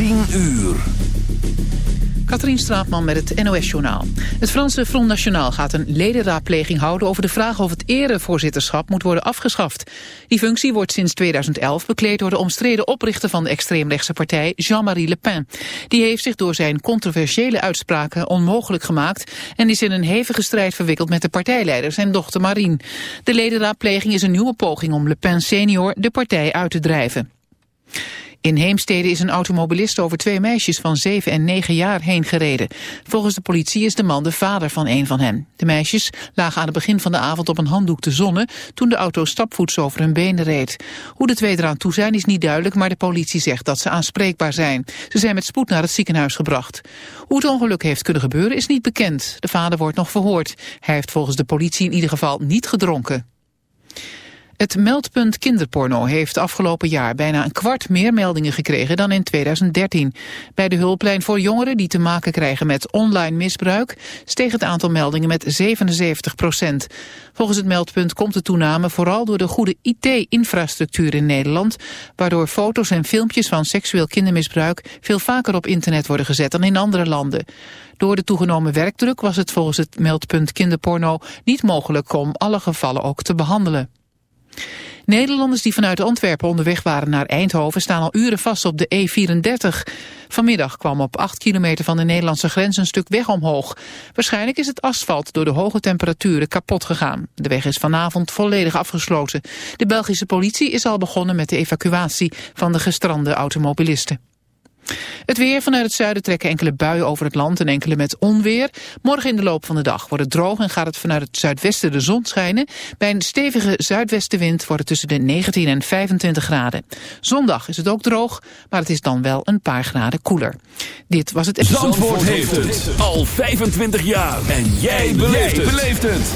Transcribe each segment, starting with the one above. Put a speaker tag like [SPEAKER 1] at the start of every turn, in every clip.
[SPEAKER 1] 10 uur.
[SPEAKER 2] Katrien Straatman met het NOS-journaal. Het Franse Front National gaat een ledenraadpleging houden... over de vraag of het erevoorzitterschap moet worden afgeschaft. Die functie wordt sinds 2011 bekleed door de omstreden oprichter... van de extreemrechtse partij Jean-Marie Le Pen. Die heeft zich door zijn controversiële uitspraken onmogelijk gemaakt... en is in een hevige strijd verwikkeld met de partijleider, zijn dochter Marine. De ledenraadpleging is een nieuwe poging om Le Pen senior de partij uit te drijven. In Heemstede is een automobilist over twee meisjes van 7 en 9 jaar heen gereden. Volgens de politie is de man de vader van een van hen. De meisjes lagen aan het begin van de avond op een handdoek te zonnen... toen de auto stapvoets over hun benen reed. Hoe de twee eraan toe zijn is niet duidelijk... maar de politie zegt dat ze aanspreekbaar zijn. Ze zijn met spoed naar het ziekenhuis gebracht. Hoe het ongeluk heeft kunnen gebeuren is niet bekend. De vader wordt nog verhoord. Hij heeft volgens de politie in ieder geval niet gedronken. Het meldpunt kinderporno heeft afgelopen jaar bijna een kwart meer meldingen gekregen dan in 2013. Bij de hulplijn voor jongeren die te maken krijgen met online misbruik steeg het aantal meldingen met 77 procent. Volgens het meldpunt komt de toename vooral door de goede IT-infrastructuur in Nederland, waardoor foto's en filmpjes van seksueel kindermisbruik veel vaker op internet worden gezet dan in andere landen. Door de toegenomen werkdruk was het volgens het meldpunt kinderporno niet mogelijk om alle gevallen ook te behandelen. Nederlanders die vanuit Antwerpen onderweg waren naar Eindhoven staan al uren vast op de E34. Vanmiddag kwam op 8 kilometer van de Nederlandse grens een stuk weg omhoog. Waarschijnlijk is het asfalt door de hoge temperaturen kapot gegaan. De weg is vanavond volledig afgesloten. De Belgische politie is al begonnen met de evacuatie van de gestrande automobilisten. Het weer vanuit het zuiden trekken enkele buien over het land en enkele met onweer. Morgen in de loop van de dag wordt het droog en gaat het vanuit het zuidwesten de zon schijnen. Bij een stevige zuidwestenwind wordt het tussen de 19 en 25 graden. Zondag is het ook droog, maar het is dan wel een paar graden koeler. Dit was het...
[SPEAKER 1] Zandvoort, Zandvoort heeft het al 25 jaar. En jij beleeft het.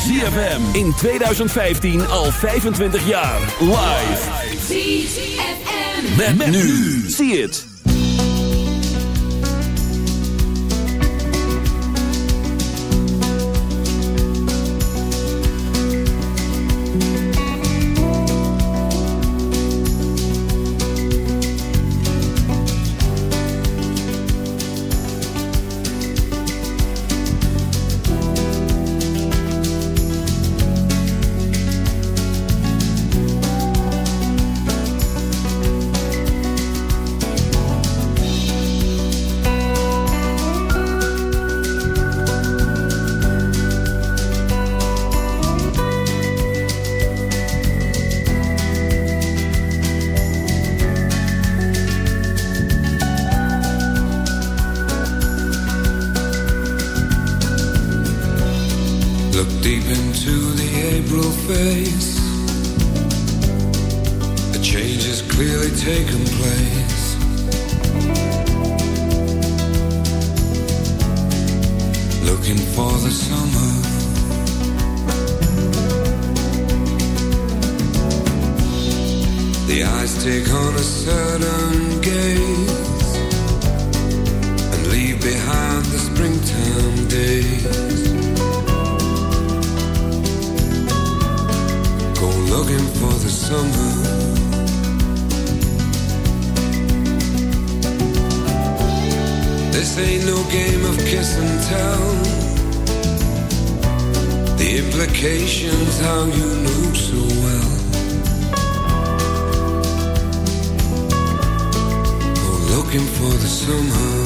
[SPEAKER 1] ZFM in 2015 al 25 jaar. Live. ZFM. met nu. Zie het.
[SPEAKER 3] Implications how you knew so well. Go looking for the somehow.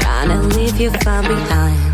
[SPEAKER 3] Time leave
[SPEAKER 4] you far behind.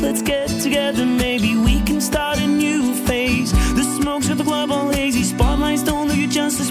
[SPEAKER 5] Let's get together, maybe we can start a new phase. The smoke's got the club all hazy. Spotlights don't do you justice,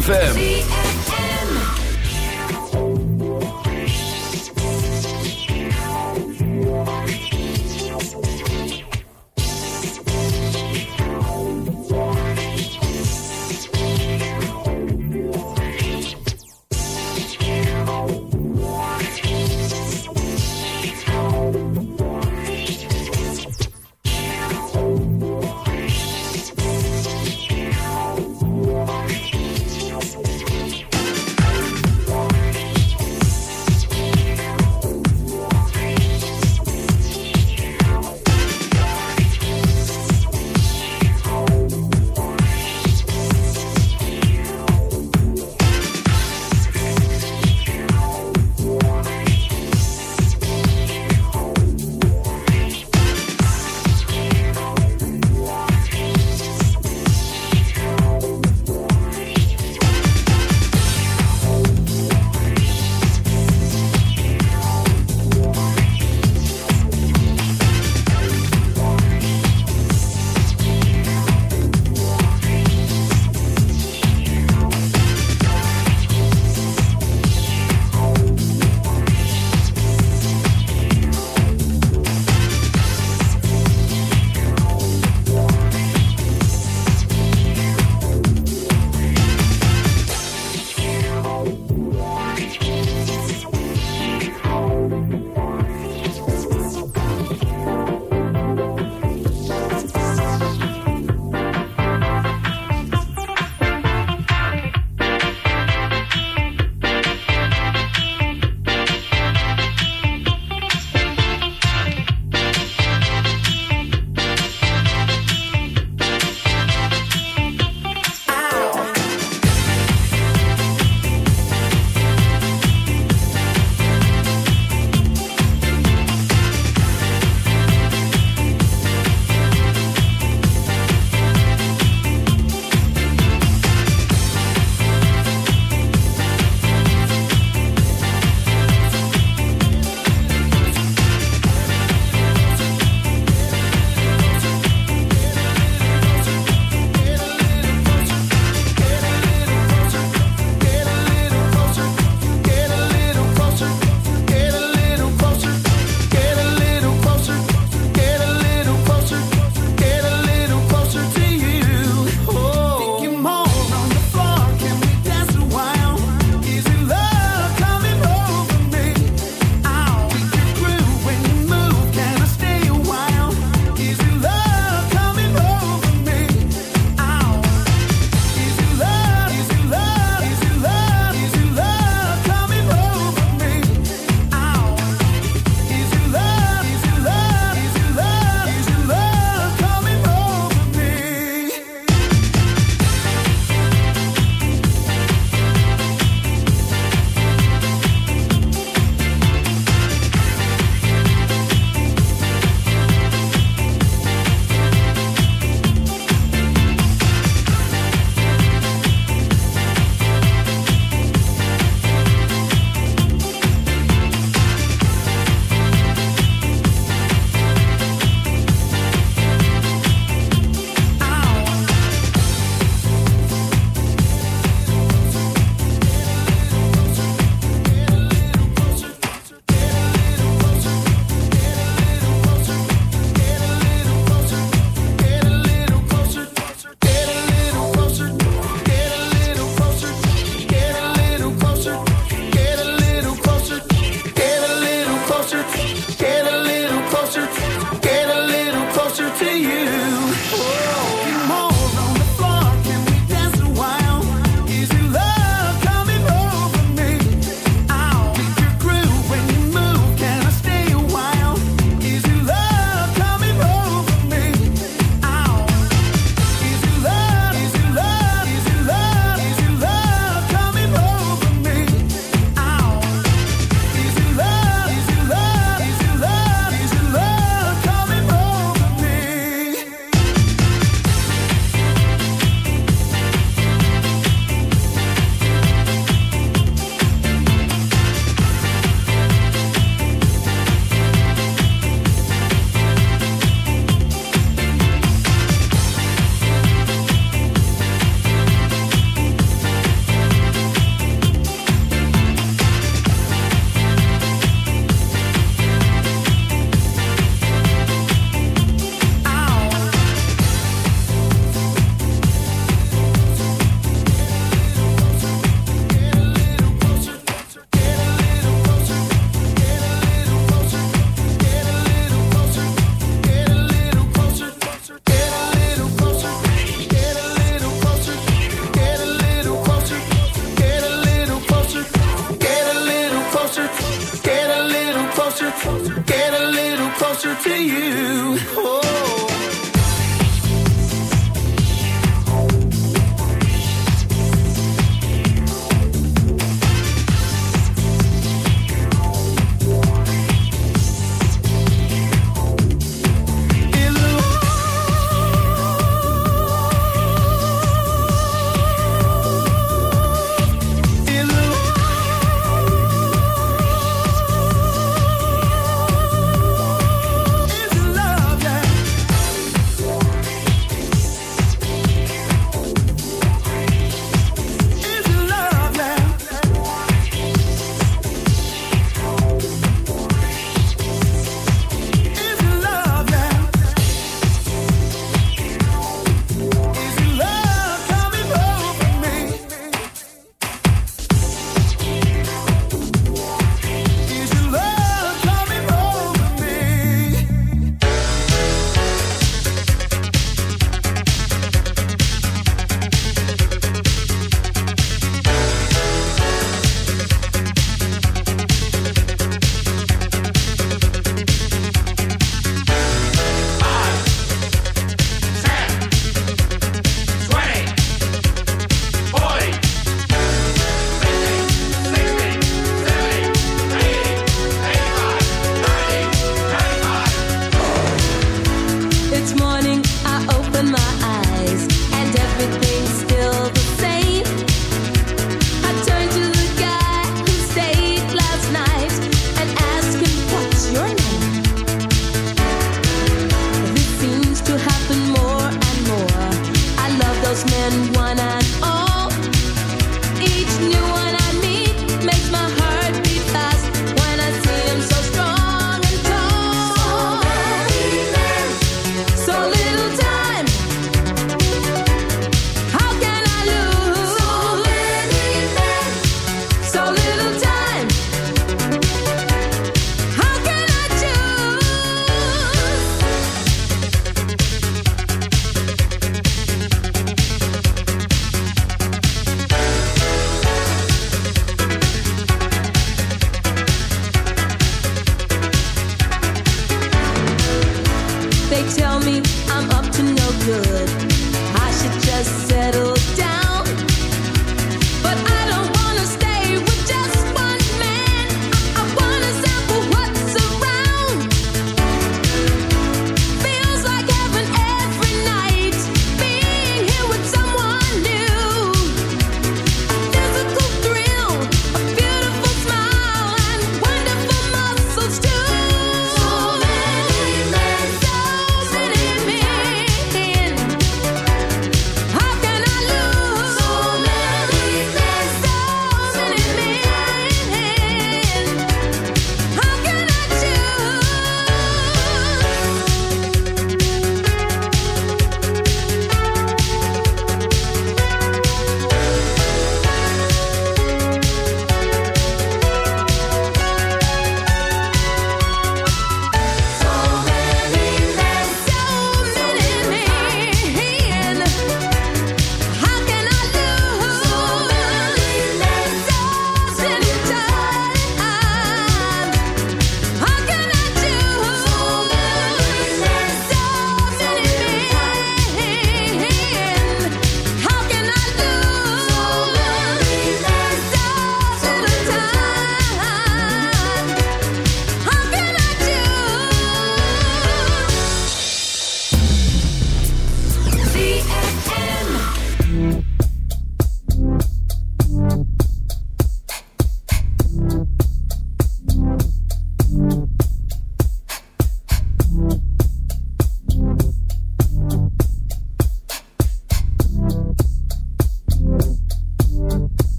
[SPEAKER 6] ZFM.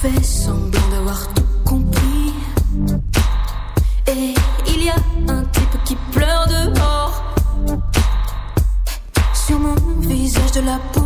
[SPEAKER 6] fait semblant d'avoir tout compris. Et il y a un type qui pleure dehors. Sur mon visage de la peau.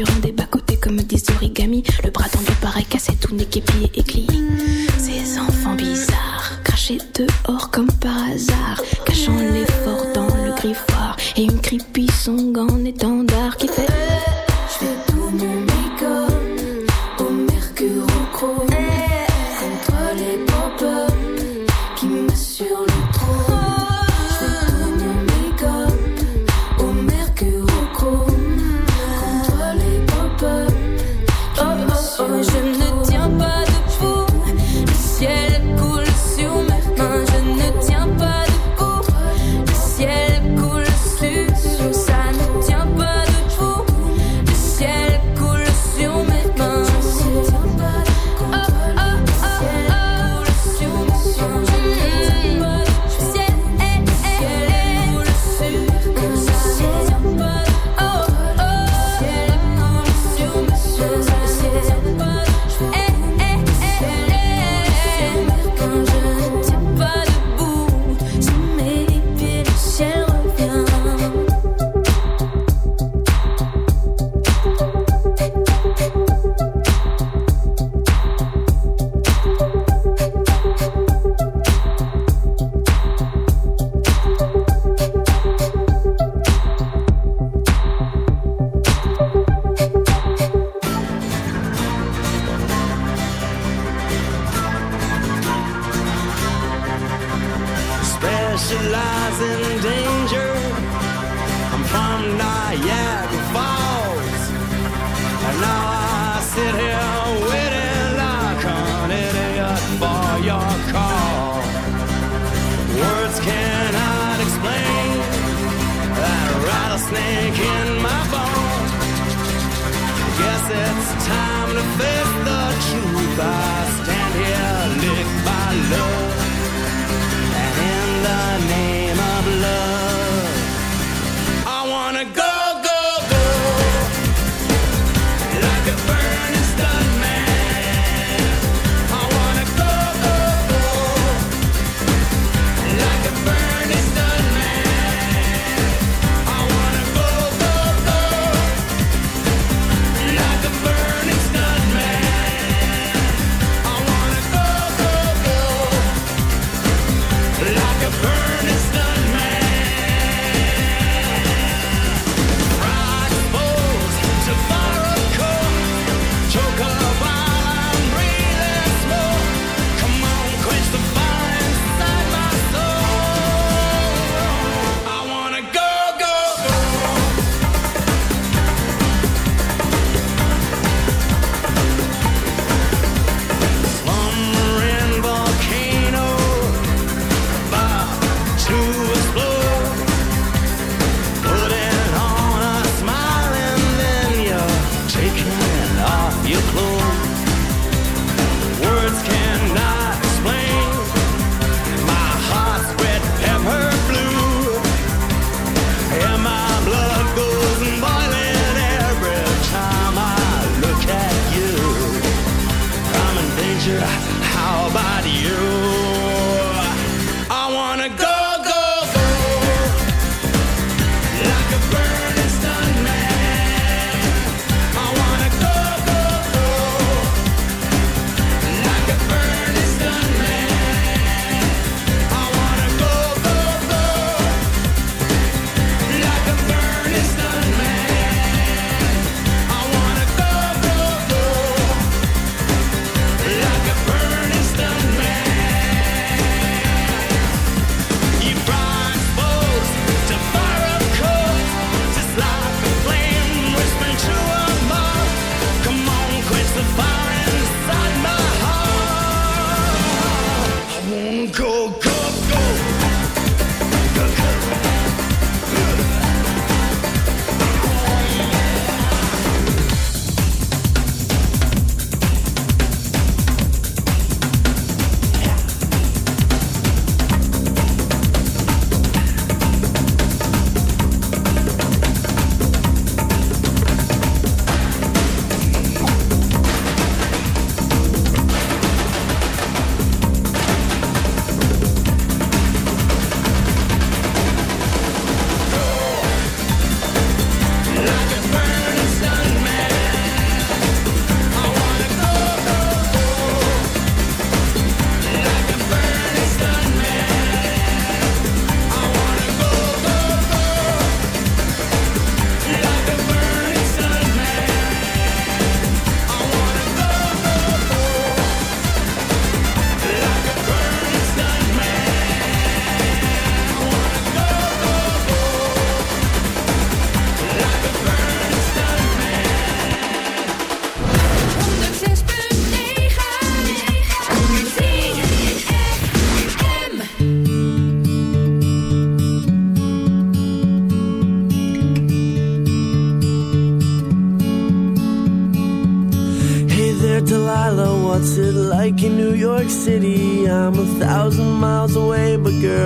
[SPEAKER 6] sur
[SPEAKER 7] un des bas-côtés comme des origamis. Le bras tendu pareil cassé, tout niqué, pied et